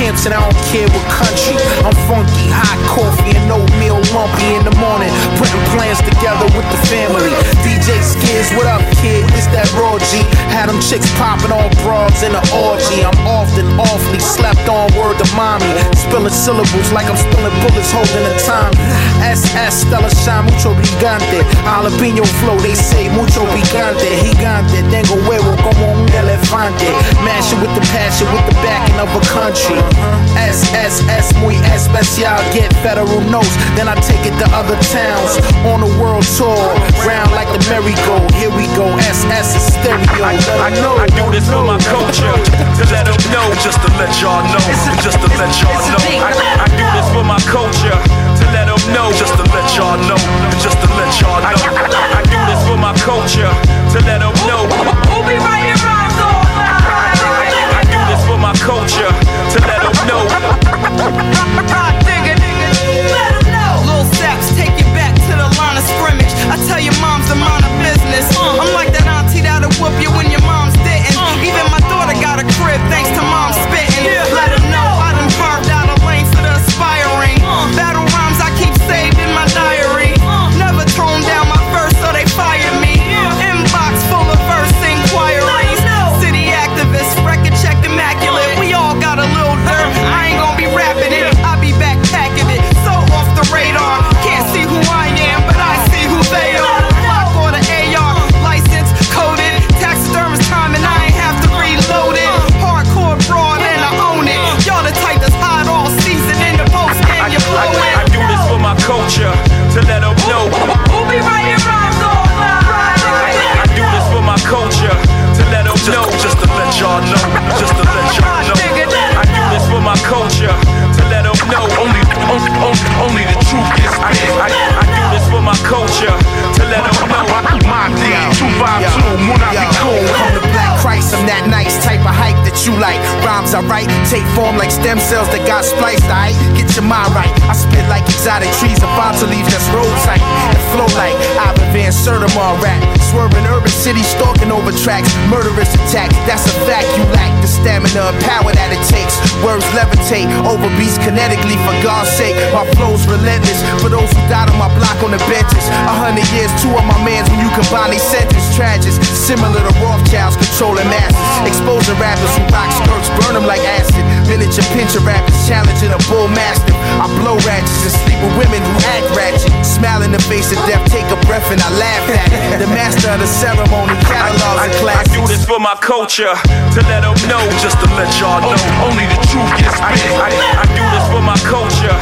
camps and I don't care what country. I'm funky, hot coffee and oatmeal lumpy in the morning. Putting plans together with the family. DJ Skids, what up, kid? It's that raw G. Had them chicks popping on broads in the orgy. I'm often awfully slept on word to mommy. Spilling syllables like I'm spilling bullets holding the time. SS, Stella Shine, mucho gigante. Jalapeno flow, they say mucho picante. Gigante, tengo huevo como un elefante. Mash it with the passion, with the backing of a country. SSS, muy especial. Get federal notes, then I take it to other towns. On the world tour, round like the merry-go. Here we go, SS is stereo. I, I, know, I do this for my know, just to let y'all know, just to let y'all know. I do this for my culture, to let them know. Only, only, only, only the truth is I, I, I do this for my culture, to let them know. My D, 252, Munafico. Come to Black Christ, I'm that nice type of hype that you like. Rhymes I write take form like stem cells that got spliced. I your mind right. I spit like exotic trees and to leaves that's road tight and flow like Ivan Van Sertima rap. Swerving urban cities, stalking over tracks, murderous attack. That's a fact you lack the stamina and power that it takes. Words levitate over beats kinetically for God's sake. My flow's relentless for those who died on my block on the benches. A hundred years, two of my mans when you combine they sentence. Tragic, similar to Rothschilds controlling masses. Exposing rappers who rock skirts, burn them like acid. Miniature pinscher rappers challenging a bull mastiff. I blow ratchets and sleep with women who act ratchet. Smile in the face of death, take a breath and I laugh at it. The master of the ceremony, catalogs and I do this for my culture, to let them know, just to let y'all know. Only the truth gets spit. I, I do this for my culture,